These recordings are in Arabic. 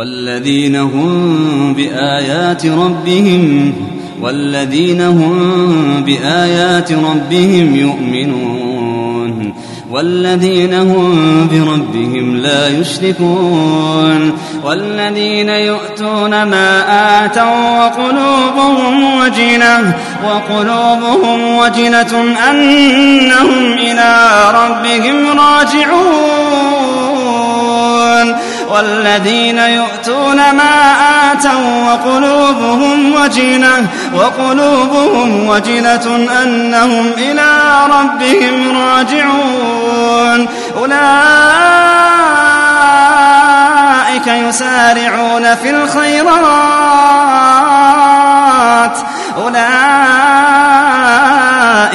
والذين هم بآيات ربهم والذين هم بآيات ربهم يؤمنون والذين هم بربهم لا يشركون والذين يؤتون ما آتوا وقلوبهم وجنة وقلوبهم وجنة أنهم إلى ربهم راجعون والذين يؤتون ما آتوا وقلوبهم وجنة وقلوبهم وجنة أنهم إلى ربهم راجعون. أولئك يسارعون في الخيرات. أولئك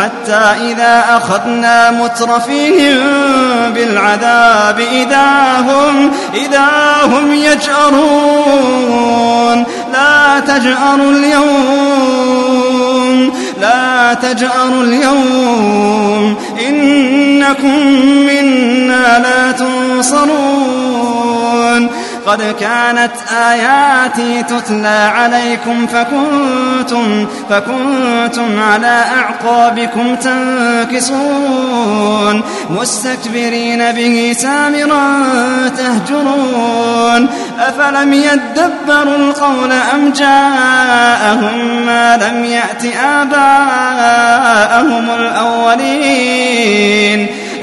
حتى إذا أخذنا مترفيهم بالعذاب إذا هم إذا هم يجأرون. لا تجأروا اليوم. لا تجأروا اليوم. إنكم منا لا تنصرون. قد كانت آياتي تتلى عليكم فكنتم فكنتم على أعقابكم تنكصون مستكبرين به سامرا تهجرون. أفلم يدبروا القول أم جاءهم ما لم يأت آباءهم الأولين؟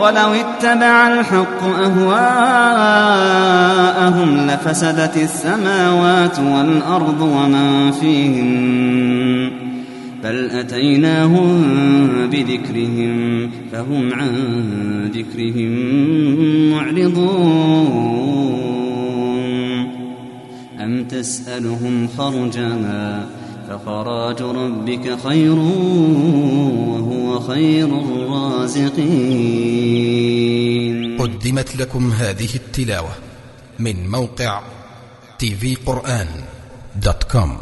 ولو اتبع الحق أهواءهم لفسدت السماوات والأرض ومن فيهن. بل أتيناهم بذكرهم فهم عن ذكرهم معرضون. أم تسألهم خرجا فخراج ربك خير وهو خير الرازقين. قدمت لكم هذه التلاوة من موقع tvقرآن دوت كوم